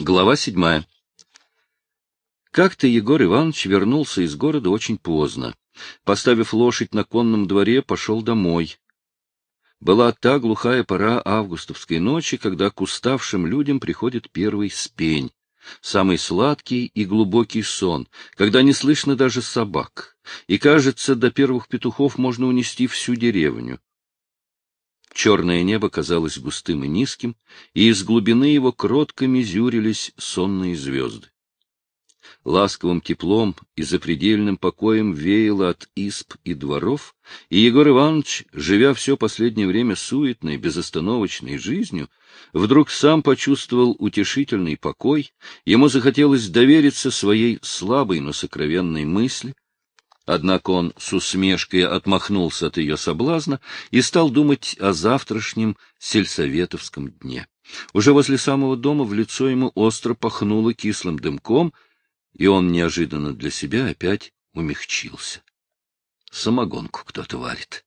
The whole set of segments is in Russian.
Глава седьмая. Как-то Егор Иванович вернулся из города очень поздно. Поставив лошадь на конном дворе, пошел домой. Была та глухая пора августовской ночи, когда к уставшим людям приходит первый спень, самый сладкий и глубокий сон, когда не слышно даже собак, и, кажется, до первых петухов можно унести всю деревню. Черное небо казалось густым и низким, и из глубины его кротко мизюрились сонные звезды. Ласковым теплом и запредельным покоем веяло от исп и дворов, и Егор Иванович, живя все последнее время суетной, безостановочной жизнью, вдруг сам почувствовал утешительный покой, ему захотелось довериться своей слабой, но сокровенной мысли, Однако он с усмешкой отмахнулся от ее соблазна и стал думать о завтрашнем сельсоветовском дне. Уже возле самого дома в лицо ему остро пахнуло кислым дымком, и он неожиданно для себя опять умягчился. Самогонку кто-то варит.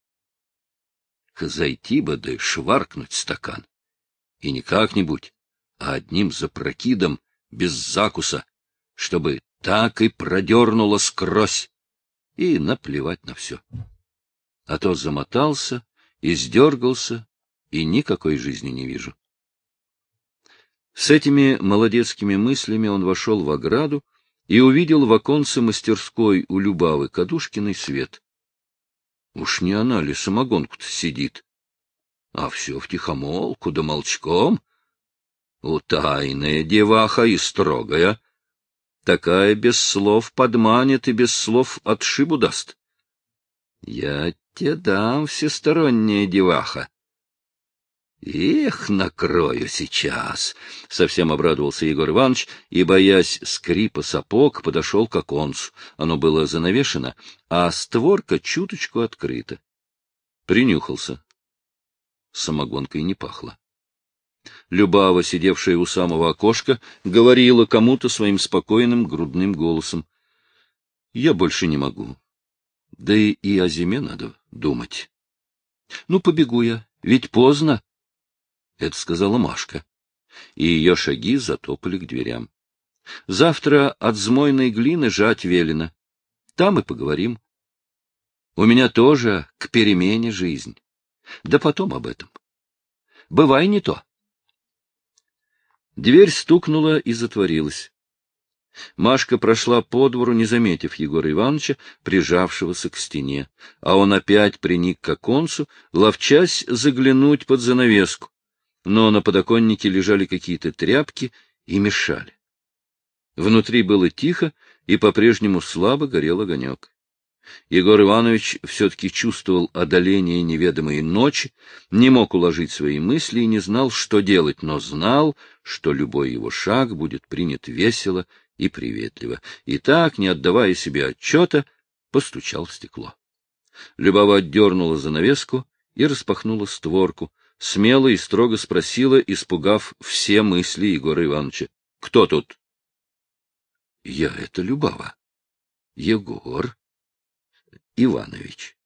Зайти бы да шваркнуть стакан. И не как-нибудь, а одним запрокидом, без закуса, чтобы так и продернуло скрозь и наплевать на все. А то замотался, и сдергался, и никакой жизни не вижу. С этими молодецкими мыслями он вошел в ограду и увидел в оконце мастерской у Любавы Кадушкиной свет. Уж не она ли самогонку-то сидит? А все втихомолку да молчком. Утайная деваха и строгая, Такая без слов подманит и без слов отшибу даст. Я тебе дам всесторонняя деваха. Эх, накрою сейчас! — совсем обрадовался Егор Иванович и, боясь скрипа сапог, подошел к оконцу. Оно было занавешено, а створка чуточку открыта. Принюхался. Самогонкой не пахло. Любава, сидевшая у самого окошка, говорила кому-то своим спокойным грудным голосом. — Я больше не могу. Да и, и о зиме надо думать. — Ну, побегу я, ведь поздно. Это сказала Машка. И ее шаги затопали к дверям. Завтра от змойной глины жать велено. Там и поговорим. У меня тоже к перемене жизнь. Да потом об этом. Бывай не то. Дверь стукнула и затворилась. Машка прошла по двору, не заметив Егора Ивановича, прижавшегося к стене, а он опять приник к оконцу, ловчась заглянуть под занавеску. Но на подоконнике лежали какие-то тряпки и мешали. Внутри было тихо, и по-прежнему слабо горел огонек. Егор Иванович все-таки чувствовал одоление неведомой ночи, не мог уложить свои мысли и не знал, что делать, но знал, что любой его шаг будет принят весело и приветливо, и так, не отдавая себе отчета, постучал в стекло. Любова отдернула занавеску и распахнула створку, смело и строго спросила, испугав все мысли Егора Ивановича. — Кто тут? — Я — это Любава. — Егор. Иванович.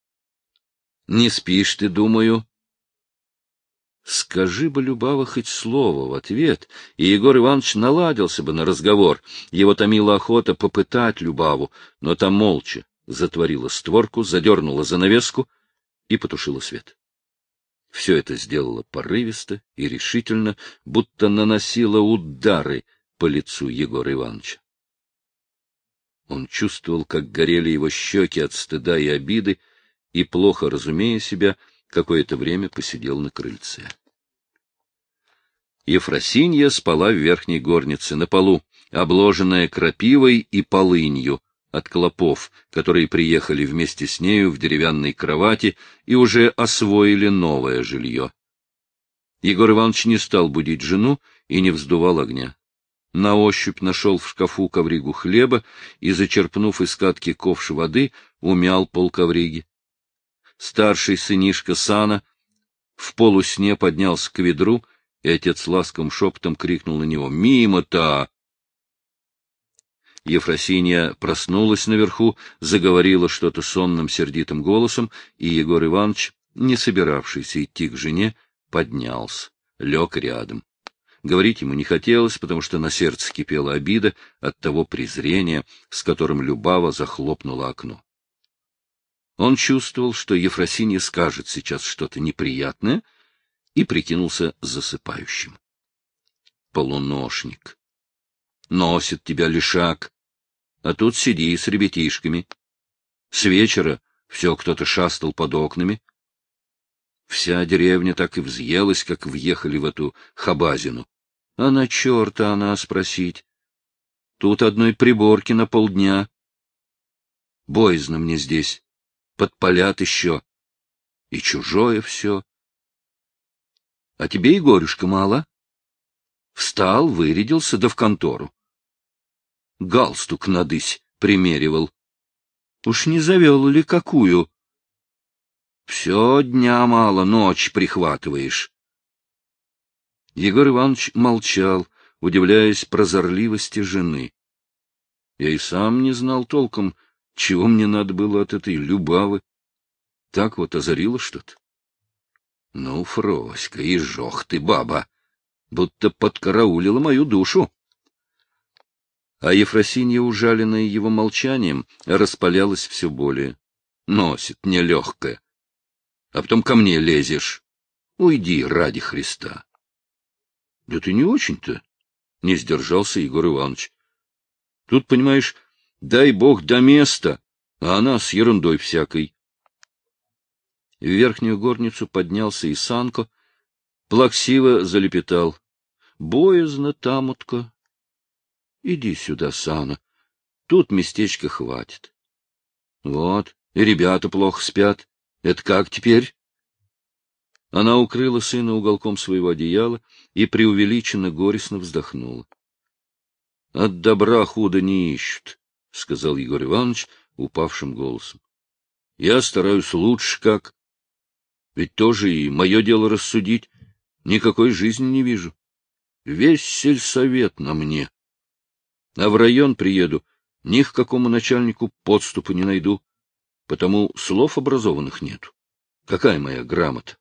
— Не спишь ты, думаю. Скажи бы Любава хоть слово в ответ, и Егор Иванович наладился бы на разговор. Его томила охота попытать Любаву, но та молча затворила створку, задернула занавеску и потушила свет. Все это сделала порывисто и решительно, будто наносила удары по лицу Егора Ивановича. Он чувствовал, как горели его щеки от стыда и обиды, и, плохо разумея себя, какое-то время посидел на крыльце. Ефросинья спала в верхней горнице, на полу, обложенная крапивой и полынью от клопов, которые приехали вместе с нею в деревянной кровати и уже освоили новое жилье. Егор Иванович не стал будить жену и не вздувал огня. На ощупь нашел в шкафу ковригу хлеба и, зачерпнув из катки ковш воды, умял полковриги. Старший сынишка Сана в полусне поднялся к ведру и отец ласковым шепотом крикнул на него «Мимо-то!». Ефросинья проснулась наверху, заговорила что-то сонным сердитым голосом, и Егор Иванович, не собиравшийся идти к жене, поднялся, лег рядом. Говорить ему не хотелось, потому что на сердце кипела обида от того презрения, с которым Любава захлопнула окно. Он чувствовал, что Ефросинья скажет сейчас что-то неприятное, и прикинулся засыпающим. Полуношник. Носит тебя лишак, а тут сиди с ребятишками. С вечера все кто-то шастал под окнами. Вся деревня так и взъелась, как въехали в эту хабазину. А на черта она спросить. Тут одной приборки на полдня. Боязно мне здесь. Подпалят еще. И чужое все. А тебе и мало. Встал, вырядился, да в контору. Галстук надысь примеривал. Уж не завел ли какую? Все дня мало, ночь прихватываешь. Егор Иванович молчал, удивляясь прозорливости жены. Я и сам не знал толком, чего мне надо было от этой Любавы. Так вот озарило что-то. Ну, Фроська, и жох ты, баба, будто подкараулила мою душу а Ефросинья, ужаленная его молчанием, распалялась все более. Носит нелегкое. А потом ко мне лезешь. Уйди ради Христа. — Да ты не очень-то, — не сдержался Егор Иванович. — Тут, понимаешь, дай бог до места, а она с ерундой всякой. В верхнюю горницу поднялся и Санко, плаксиво залепетал. — Боязно, тамутка, Иди сюда, Сана. Тут местечка хватит. Вот, и ребята плохо спят. Это как теперь? Она укрыла сына уголком своего одеяла и преувеличенно горестно вздохнула. — От добра худо не ищут, — сказал Егор Иванович упавшим голосом. — Я стараюсь лучше как. Ведь тоже и мое дело рассудить. Никакой жизни не вижу. Весь сельсовет на мне. А в район приеду, ни к какому начальнику подступа не найду, потому слов образованных нет. Какая моя грамота?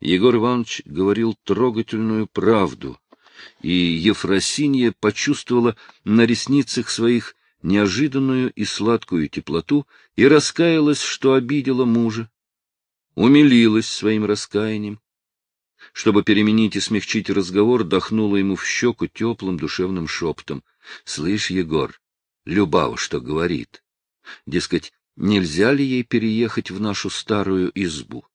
Егор Иванович говорил трогательную правду, и Ефросинья почувствовала на ресницах своих неожиданную и сладкую теплоту и раскаялась, что обидела мужа, умилилась своим раскаянием чтобы переменить и смягчить разговор, дохнула ему в щеку теплым душевным шепотом. — Слышь, Егор, Любава что говорит? Дескать, нельзя ли ей переехать в нашу старую избу?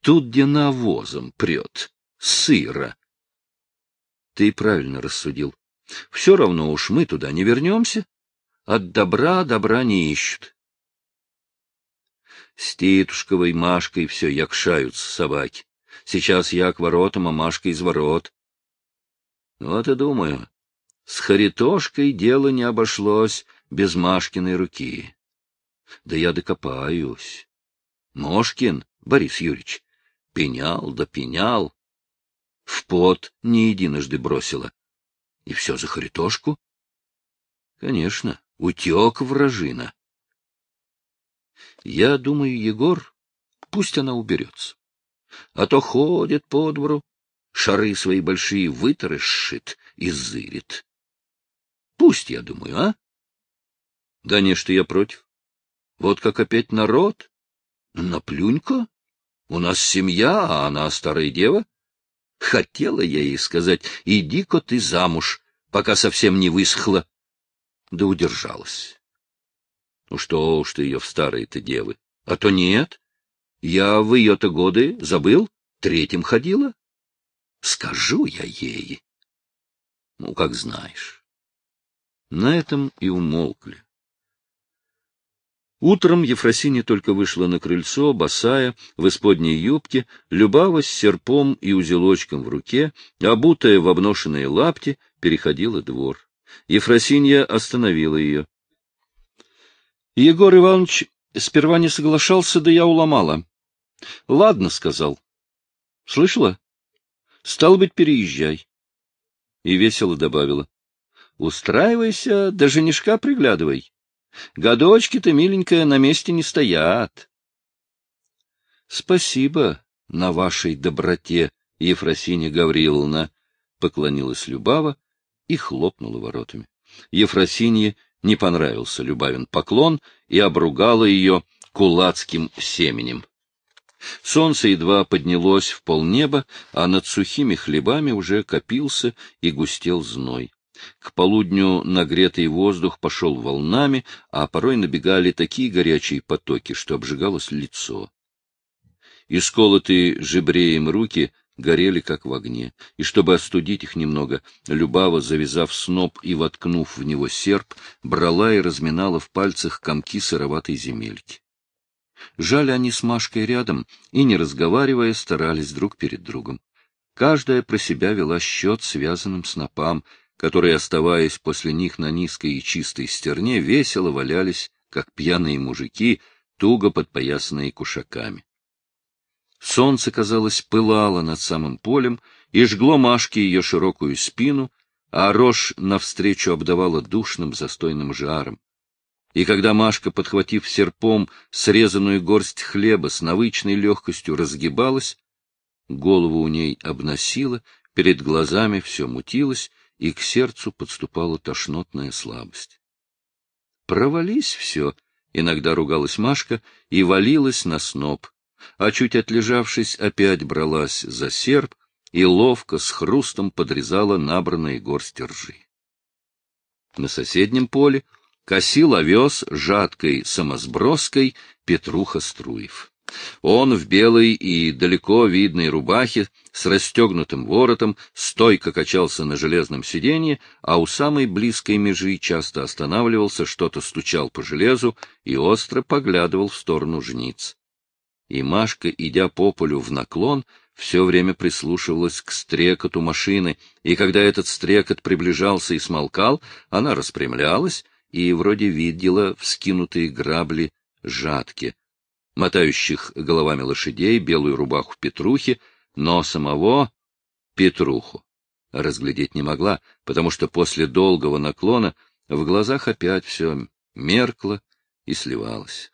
Тут, где навозом прет, сыро. Ты правильно рассудил. Все равно уж мы туда не вернемся. От добра добра не ищут. С Титушковой Машкой все якшаются собаки. Сейчас я к воротам, а Машка из ворот. Вот и думаю, с Харитошкой дело не обошлось без Машкиной руки. Да я докопаюсь. Мошкин, Борис Юрьевич, пенял да пенял. В пот не единожды бросила. И все за Харитошку? Конечно, утек вражина. Я думаю, Егор, пусть она уберется а то ходит по двору, шары свои большие вытаращит и зырит. Пусть, я думаю, а? Да не, что я против. Вот как опять народ. Наплюнь-ка. У нас семья, а она старая дева. Хотела я ей сказать, иди-ка ты замуж, пока совсем не высохла. Да удержалась. Ну что уж ты ее в старые-то девы. А то нет. Я в ее-то годы забыл, третьим ходила. Скажу я ей. Ну, как знаешь. На этом и умолкли. Утром Ефросинья только вышла на крыльцо, босая, в исподней юбке, любавась серпом и узелочком в руке, обутая в обношенные лапти, переходила двор. Ефросинья остановила ее. — Егор Иванович сперва не соглашался, да я уломала. — Ладно, — сказал. — Слышала? — Стало быть, переезжай. И весело добавила. — Устраивайся, да женишка приглядывай. Годочки-то, миленькая, на месте не стоят. — Спасибо на вашей доброте, Ефросинья Гавриловна, — поклонилась Любава и хлопнула воротами. Ефросинье не понравился Любавин поклон и обругала ее кулацким семенем. Солнце едва поднялось в полнеба, а над сухими хлебами уже копился и густел зной. К полудню нагретый воздух пошел волнами, а порой набегали такие горячие потоки, что обжигалось лицо. Исколотые жебреем руки горели, как в огне, и чтобы остудить их немного, Любава, завязав сноп и воткнув в него серп, брала и разминала в пальцах комки сыроватой земельки. Жаль, они с Машкой рядом и, не разговаривая, старались друг перед другом. Каждая про себя вела счет связанным снопам, которые, оставаясь после них на низкой и чистой стерне, весело валялись, как пьяные мужики, туго подпоясанные кушаками. Солнце, казалось, пылало над самым полем и жгло Машке ее широкую спину, а рожь навстречу обдавала душным застойным жаром. И когда Машка, подхватив серпом срезанную горсть хлеба, с навычной легкостью разгибалась, голову у ней обносило, перед глазами все мутилось, и к сердцу подступала тошнотная слабость. «Провались все!» — иногда ругалась Машка и валилась на сноп, а чуть отлежавшись, опять бралась за серп и ловко с хрустом подрезала набранные горсти ржи. На соседнем поле косил овес жаткой самосброской Петруха Струев. Он в белой и далеко видной рубахе с расстегнутым воротом стойко качался на железном сиденье, а у самой близкой межи часто останавливался, что-то стучал по железу и остро поглядывал в сторону жниц. И Машка, идя по полю в наклон, все время прислушивалась к стрекоту машины, и когда этот стрекот приближался и смолкал, она распрямлялась и вроде видела вскинутые грабли жатки, мотающих головами лошадей, белую рубаху Петрухи, но самого Петруху разглядеть не могла, потому что после долгого наклона в глазах опять все меркло и сливалось.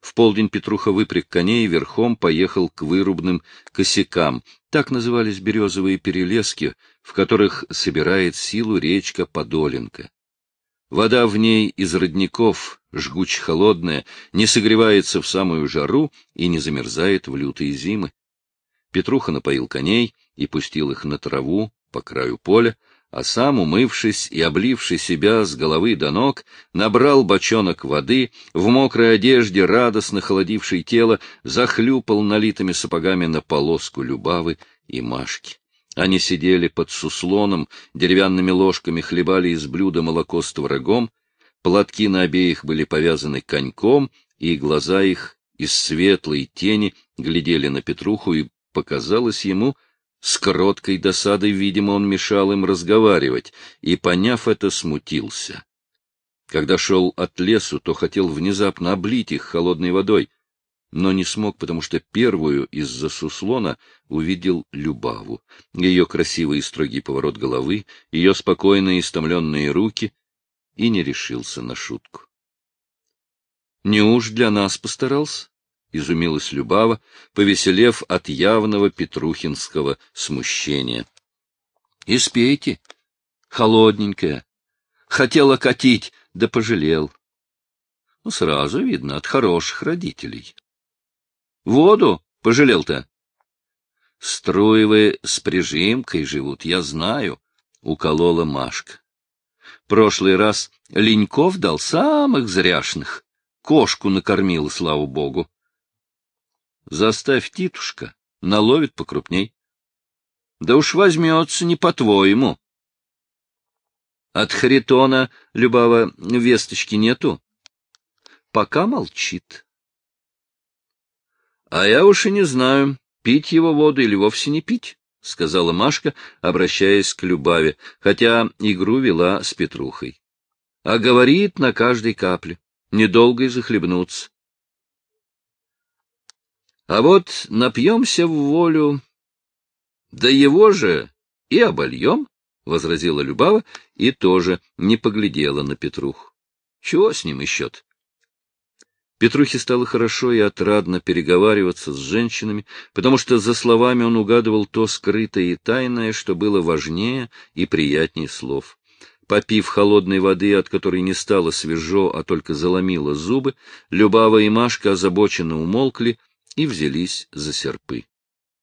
В полдень Петруха выпряг коней и верхом поехал к вырубным косякам. Так назывались березовые перелески, в которых собирает силу речка Подоленка. Вода в ней из родников, жгуч-холодная, не согревается в самую жару и не замерзает в лютые зимы. Петруха напоил коней и пустил их на траву по краю поля, а сам, умывшись и обливший себя с головы до ног, набрал бочонок воды, в мокрой одежде, радостно холодившей тело, захлюпал налитыми сапогами на полоску Любавы и Машки. Они сидели под суслоном, деревянными ложками хлебали из блюда молоко с творогом, платки на обеих были повязаны коньком, и глаза их из светлой тени глядели на Петруху, и показалось ему, с короткой досадой, видимо, он мешал им разговаривать, и, поняв это, смутился. Когда шел от лесу, то хотел внезапно облить их холодной водой, но не смог, потому что первую из-за суслона увидел Любаву. Ее красивый и строгий поворот головы, ее спокойные истомленные руки, и не решился на шутку. — Неуж для нас постарался? — изумилась Любава, повеселев от явного петрухинского смущения. — Испейте. Холодненькая. Хотела катить, да пожалел. Ну, сразу видно, от хороших родителей. Воду пожалел-то? Струевы с прижимкой живут, я знаю, — уколола Машка. Прошлый раз Леньков дал самых зряшных. Кошку накормил, слава богу. Заставь Титушка, наловит покрупней. Да уж возьмется не по-твоему. От Харитона, Любава, весточки нету? Пока молчит. — А я уж и не знаю, пить его воду или вовсе не пить, — сказала Машка, обращаясь к Любаве, хотя игру вела с Петрухой. — А говорит на каждой капле, недолго и захлебнуться. — А вот напьемся в волю, да его же и обольем, — возразила Любава и тоже не поглядела на Петруху. — Чего с ним еще-то? Петрухе стало хорошо и отрадно переговариваться с женщинами, потому что за словами он угадывал то скрытое и тайное, что было важнее и приятнее слов. Попив холодной воды, от которой не стало свежо, а только заломило зубы, Любава и Машка озабоченно умолкли и взялись за серпы.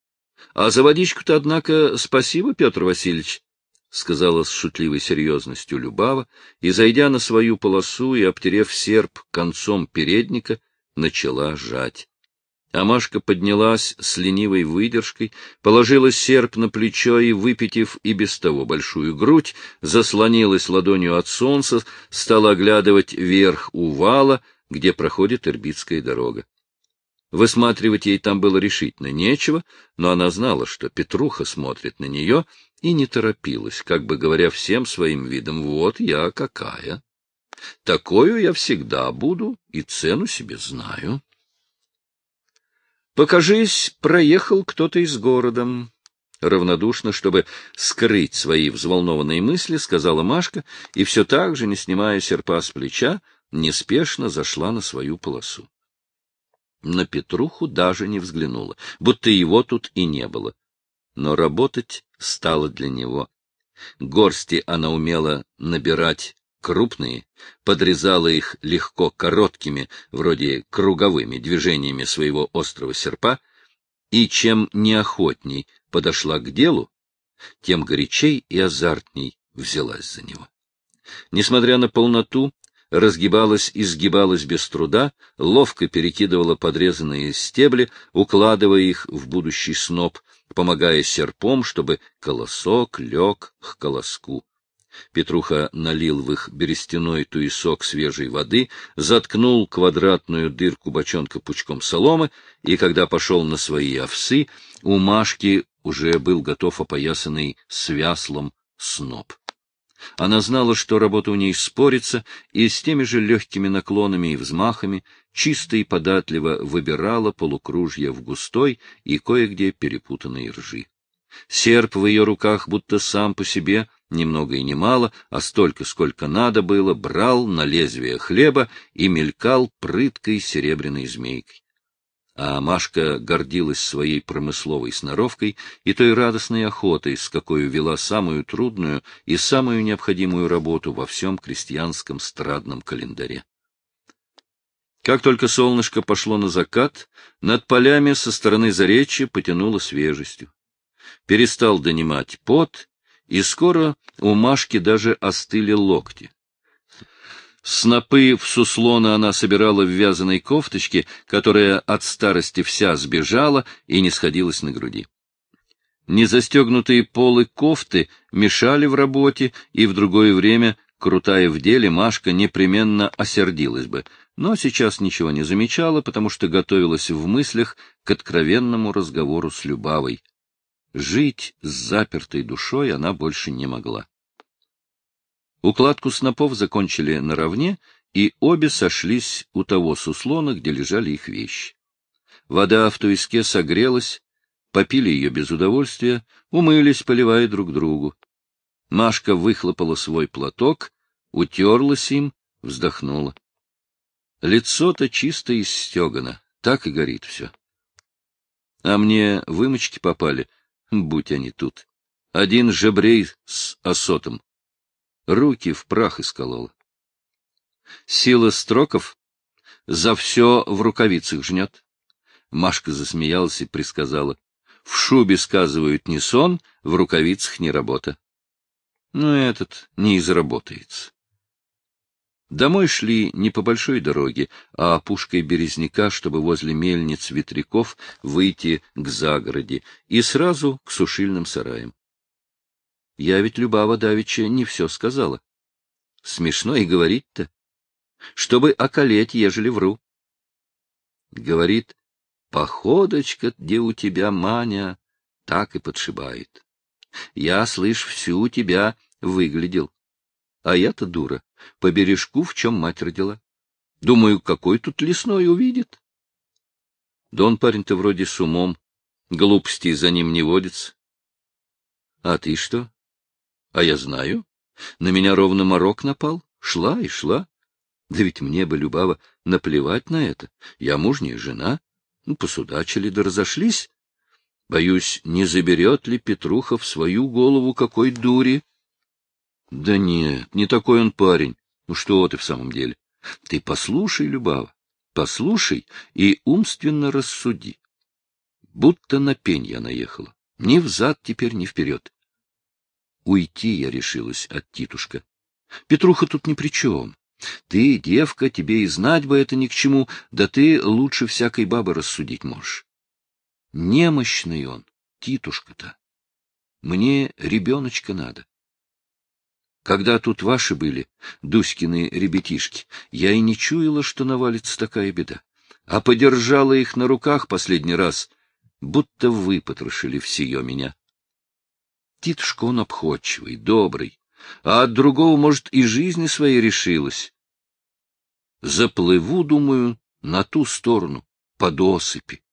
— А за водичку-то, однако, спасибо, Петр Васильевич, — сказала с шутливой серьезностью Любава, и, зайдя на свою полосу и обтерев серп концом передника, начала жать. А Машка поднялась с ленивой выдержкой, положила серп на плечо и, выпитив и без того большую грудь, заслонилась ладонью от солнца, стала оглядывать верх увала, где проходит Ирбитская дорога. Высматривать ей там было решительно нечего, но она знала, что Петруха смотрит на нее, и не торопилась, как бы говоря всем своим видом, вот я какая. Такую я всегда буду и цену себе знаю. Покажись, проехал кто-то из города. Равнодушно, чтобы скрыть свои взволнованные мысли, сказала Машка, и все так же, не снимая серпа с плеча, неспешно зашла на свою полосу. На Петруху даже не взглянула, будто его тут и не было. Но работать стало для него. Горсти она умела набирать крупные, подрезала их легко короткими, вроде круговыми движениями своего острого серпа, и чем неохотней подошла к делу, тем горячей и азартней взялась за него. Несмотря на полноту, разгибалась и сгибалась без труда, ловко перекидывала подрезанные стебли, укладывая их в будущий сноп, помогая серпом, чтобы колосок лег к колоску. Петруха налил в их берестяной туесок свежей воды, заткнул квадратную дырку бочонка пучком соломы, и когда пошел на свои овсы, у Машки уже был готов опоясанный свяслом сноп. Она знала, что работа у ней спорится, и с теми же легкими наклонами и взмахами чисто и податливо выбирала полукружья в густой и кое-где перепутанной ржи. Серп в ее руках будто сам по себе, немного и немало, а столько, сколько надо было, брал на лезвие хлеба и мелькал прыткой серебряной змейкой а Машка гордилась своей промысловой сноровкой и той радостной охотой, с какой вела самую трудную и самую необходимую работу во всем крестьянском страдном календаре. Как только солнышко пошло на закат, над полями со стороны заречья потянуло свежестью. Перестал донимать пот, и скоро у Машки даже остыли локти. Снопы в суслона она собирала в вязаной кофточке, которая от старости вся сбежала и не сходилась на груди. Незастегнутые полы кофты мешали в работе, и в другое время, крутая в деле, Машка непременно осердилась бы, но сейчас ничего не замечала, потому что готовилась в мыслях к откровенному разговору с Любавой. Жить с запертой душой она больше не могла. Укладку снопов закончили наравне, и обе сошлись у того суслона, где лежали их вещи. Вода в туиске согрелась, попили ее без удовольствия, умылись, поливая друг другу. Машка выхлопала свой платок, утерлась им, вздохнула. Лицо-то чисто из стегана, так и горит все. А мне вымочки попали, будь они тут. Один жебрей с осотом руки в прах исколола. Сила строков за все в рукавицах жнет. Машка засмеялась и присказала. В шубе сказывают не сон, в рукавицах не работа. Но этот не изработается. Домой шли не по большой дороге, а опушкой березняка, чтобы возле мельниц ветряков выйти к загороде и сразу к сушильным сараям. Я ведь, Любава Давича, не все сказала. Смешно и говорить-то. Чтобы околеть, ежели вру. Говорит, походочка, где у тебя, Маня, так и подшибает. Я, слышь, всю тебя выглядел. А я-то дура, по бережку, в чем мать родила. Думаю, какой тут лесной увидит. Да он парень-то вроде с умом, глупостей за ним не водится. А ты что? А я знаю. На меня ровно морок напал. Шла и шла. Да ведь мне бы, Любава, наплевать на это. Я мужняя жена. Ну, посудачили да разошлись. Боюсь, не заберет ли Петруха в свою голову какой дури? Да нет, не такой он парень. Ну что ты в самом деле? Ты послушай, Любава, послушай и умственно рассуди. Будто на пень я наехала. Ни взад теперь, ни вперед. Уйти я решилась от Титушка. Петруха тут ни при чем. Ты, девка, тебе и знать бы это ни к чему, да ты лучше всякой бабы рассудить можешь. Немощный он, Титушка-то. Мне ребеночка надо. Когда тут ваши были, Дуськины ребятишки, я и не чуяла, что навалится такая беда. А подержала их на руках последний раз, будто вы потрошили всеё меня. Титушка он обходчивый, добрый, а от другого, может, и жизни своей решилась. Заплыву, думаю, на ту сторону, под осыпи.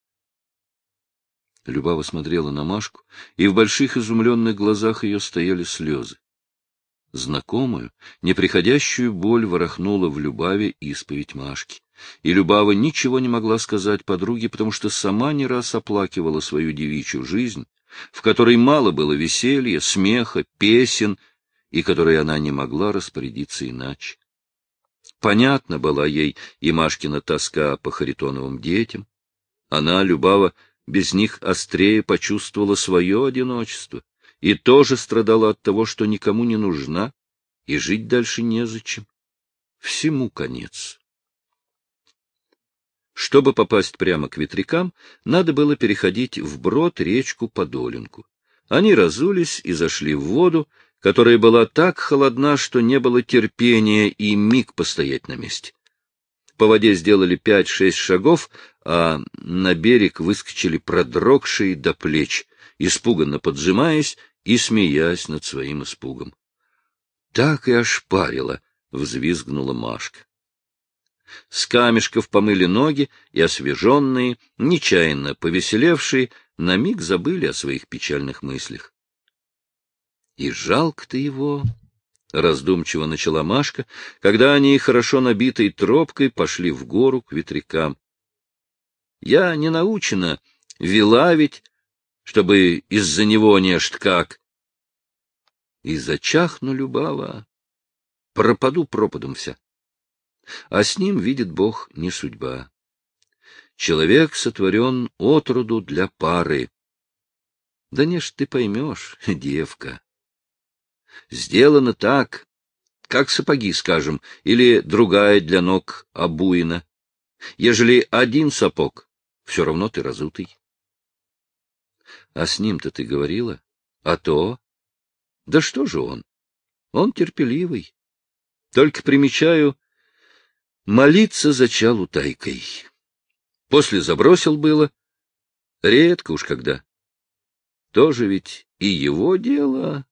Любава смотрела на Машку, и в больших изумленных глазах ее стояли слезы. Знакомую, неприходящую боль ворохнула в Любаве исповедь Машки. И Любава ничего не могла сказать подруге, потому что сама не раз оплакивала свою девичью жизнь, в которой мало было веселья, смеха, песен, и которой она не могла распорядиться иначе. Понятна была ей и Машкина тоска по Харитоновым детям. Она, Любава, без них острее почувствовала свое одиночество и тоже страдала от того, что никому не нужна, и жить дальше незачем. Всему конец. Чтобы попасть прямо к ветрякам, надо было переходить вброд речку Подолинку. Они разулись и зашли в воду, которая была так холодна, что не было терпения и миг постоять на месте. По воде сделали пять-шесть шагов, а на берег выскочили продрогшие до плеч, испуганно поджимаясь и смеясь над своим испугом. — Так и ошпарила, — взвизгнула Машка. С камешков помыли ноги, и освеженные, нечаянно повеселевшие, на миг забыли о своих печальных мыслях. — И жалко-то его, — раздумчиво начала Машка, когда они, хорошо набитой тропкой, пошли в гору к ветрякам. — Я не научена вилавить, чтобы из-за него не аж как. И зачахну Любава, пропаду пропадом вся. А с ним, видит Бог, не судьба. Человек сотворен отроду для пары. Да не ж ты поймешь, девка. Сделано так, как сапоги, скажем, или другая для ног обуина. Ежели один сапог, все равно ты разутый. А с ним-то ты говорила? А то? Да что же он? Он терпеливый. Только примечаю, молиться зачал утайкой. После забросил было. Редко уж когда. Тоже ведь и его дело.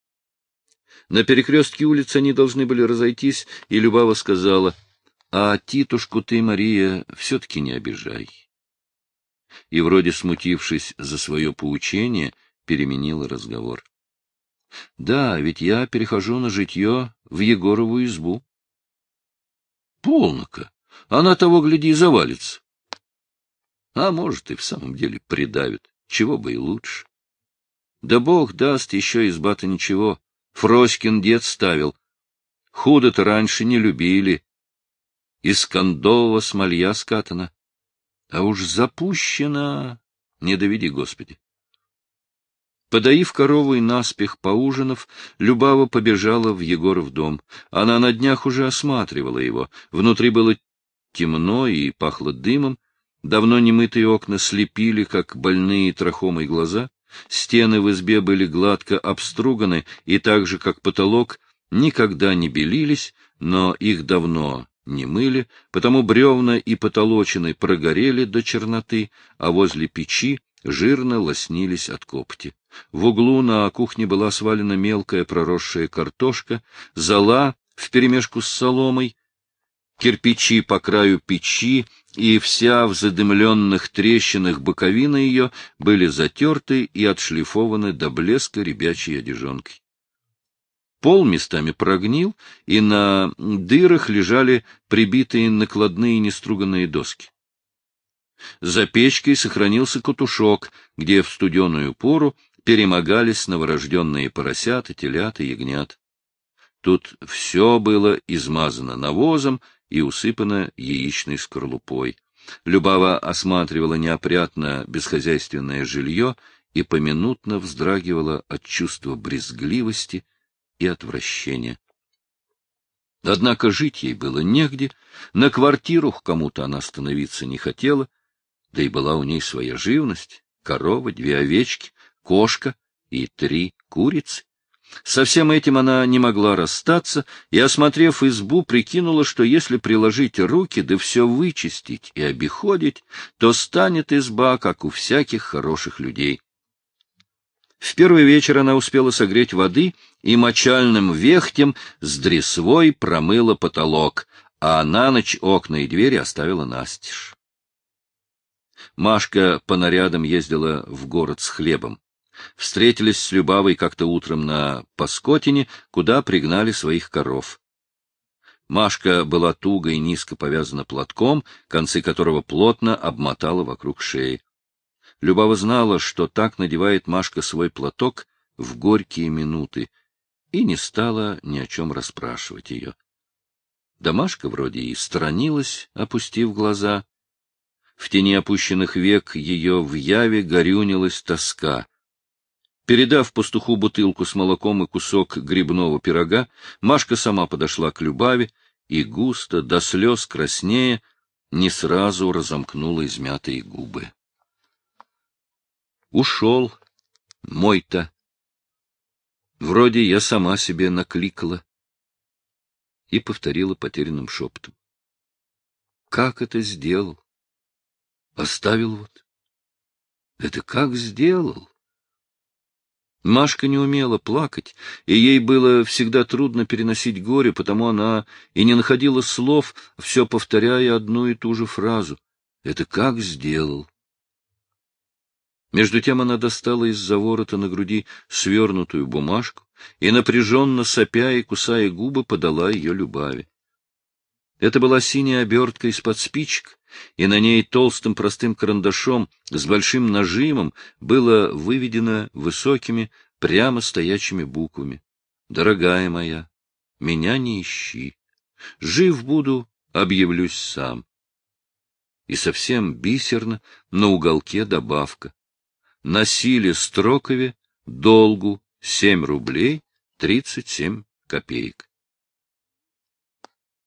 На перекрестке улицы они должны были разойтись, и Любава сказала, — А Титушку ты, Мария, все-таки не обижай и, вроде смутившись за свое поучение, переменила разговор. — Да, ведь я перехожу на житье в Егорову избу. — Полнока. Она того, гляди, завалится. А может, и в самом деле придавит. Чего бы и лучше. Да бог даст еще изба-то ничего. Фроськин дед ставил. Худо-то раньше не любили. Из кондового смолья скатана. А уж запущена, не доведи, Господи. Подоив корову и наспех поужинав, Любава побежала в Егоров дом. Она на днях уже осматривала его. Внутри было темно и пахло дымом. Давно немытые окна слепили, как больные трахомой глаза. Стены в избе были гладко обструганы, и так же, как потолок, никогда не белились, но их давно не мыли, потому бревна и потолочины прогорели до черноты, а возле печи жирно лоснились от копти. В углу на кухне была свалена мелкая проросшая картошка, зола вперемешку с соломой, кирпичи по краю печи и вся в задымленных трещинах боковина ее были затерты и отшлифованы до блеска ребячей одежонкой. Пол местами прогнил, и на дырах лежали прибитые накладные неструганные доски. За печкой сохранился кутушок, где в студеную пору перемогались новорожденные поросята, телята, ягнят. Тут все было измазано навозом и усыпано яичной скорлупой. Любава осматривала неопрятно бесхозяйственное жилье и поминутно вздрагивала от чувства брезгливости и отвращения. Однако жить ей было негде, на квартиру к кому-то она становиться не хотела, да и была у ней своя живность — корова, две овечки, кошка и три курицы. Со всем этим она не могла расстаться и, осмотрев избу, прикинула, что если приложить руки да все вычистить и обиходить, то станет изба, как у всяких хороших людей. В первый вечер она успела согреть воды и мочальным вехтем с дресвой промыла потолок, а на ночь окна и двери оставила настежь. Машка по нарядам ездила в город с хлебом. Встретились с Любавой как-то утром на Паскотине, куда пригнали своих коров. Машка была туго и низко повязана платком, концы которого плотно обмотала вокруг шеи. Любава знала, что так надевает Машка свой платок в горькие минуты, и не стала ни о чем расспрашивать ее. Да Машка вроде и сторонилась, опустив глаза. В тени опущенных век ее в яве горюнилась тоска. Передав пастуху бутылку с молоком и кусок грибного пирога, Машка сама подошла к Любаве и густо, до слез краснея, не сразу разомкнула измятые губы. Ушел мой-то. Вроде я сама себе накликала. И повторила потерянным шепотом. Как это сделал? Оставил вот. Это как сделал? Машка не умела плакать, и ей было всегда трудно переносить горе, потому она и не находила слов, все повторяя одну и ту же фразу. «Это как сделал?» Между тем она достала из-за ворота на груди свернутую бумажку и, напряженно сопя и кусая губы, подала ее Любави. Это была синяя обертка из-под спичек, и на ней толстым простым карандашом с большим нажимом было выведено высокими, прямо стоячими буквами. «Дорогая моя, меня не ищи. Жив буду, объявлюсь сам». И совсем бисерно на уголке добавка. Носили Строкове долгу семь рублей тридцать семь копеек.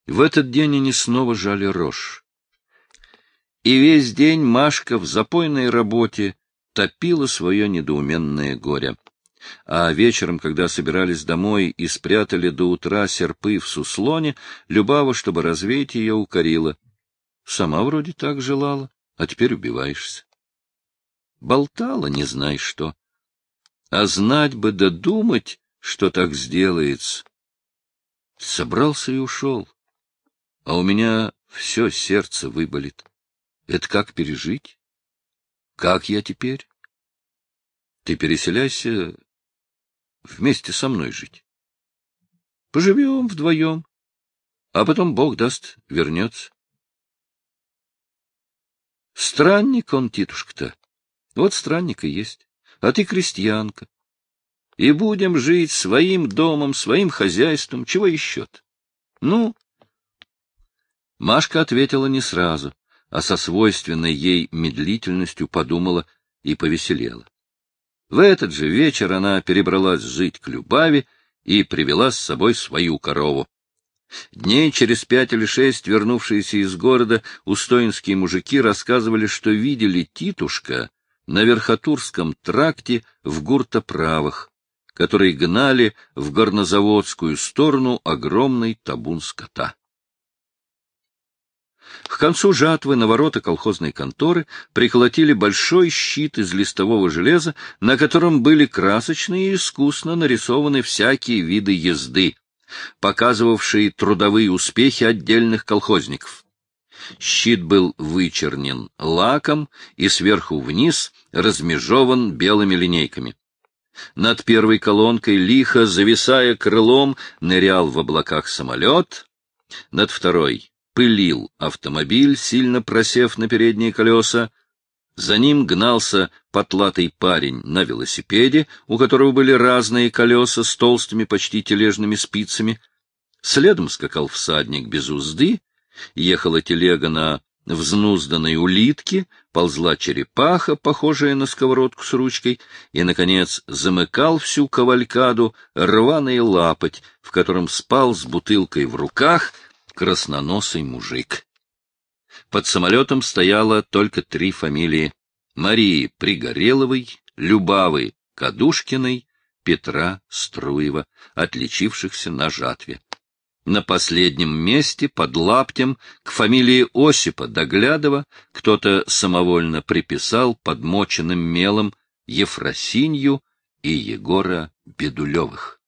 В этот день они снова жали рожь. И весь день Машка в запойной работе топила свое недоуменное горе. А вечером, когда собирались домой и спрятали до утра серпы в суслоне, Любава, чтобы развеять ее, укорила. Сама вроде так желала, а теперь убиваешься. Болтала, не знай что. А знать бы да что так сделается. Собрался и ушел. А у меня все сердце выболит. Это как пережить? Как я теперь? Ты переселяйся вместе со мной жить. Поживем вдвоем, а потом Бог даст, вернется. Странник он, Титушка-то. Вот странник и есть. А ты крестьянка. И будем жить своим домом, своим хозяйством. Чего еще -то? Ну? Машка ответила не сразу а со свойственной ей медлительностью подумала и повеселела. В этот же вечер она перебралась жить к Любави и привела с собой свою корову. Дней через пять или шесть, вернувшиеся из города, устоинские мужики рассказывали, что видели Титушка на Верхотурском тракте в гуртоправах, которые гнали в горнозаводскую сторону огромный табун скота. К концу жатвы на ворота колхозной конторы приколотили большой щит из листового железа, на котором были красочные и искусно нарисованы всякие виды езды, показывавшие трудовые успехи отдельных колхозников. Щит был вычернен лаком и сверху вниз размежован белыми линейками. Над первой колонкой, лихо зависая крылом, нырял в облаках самолет. Над второй пылил автомобиль, сильно просев на передние колеса. За ним гнался потлатый парень на велосипеде, у которого были разные колеса с толстыми почти тележными спицами. Следом скакал всадник без узды, ехала телега на взнузданной улитке, ползла черепаха, похожая на сковородку с ручкой, и, наконец, замыкал всю кавалькаду рваный лапоть, в котором спал с бутылкой в руках красноносый мужик. Под самолетом стояло только три фамилии — Марии Пригореловой, Любавы Кадушкиной, Петра Струева, отличившихся на жатве. На последнем месте, под лаптем, к фамилии Осипа Доглядова кто-то самовольно приписал подмоченным мелом Ефросинью и Егора Бедулевых.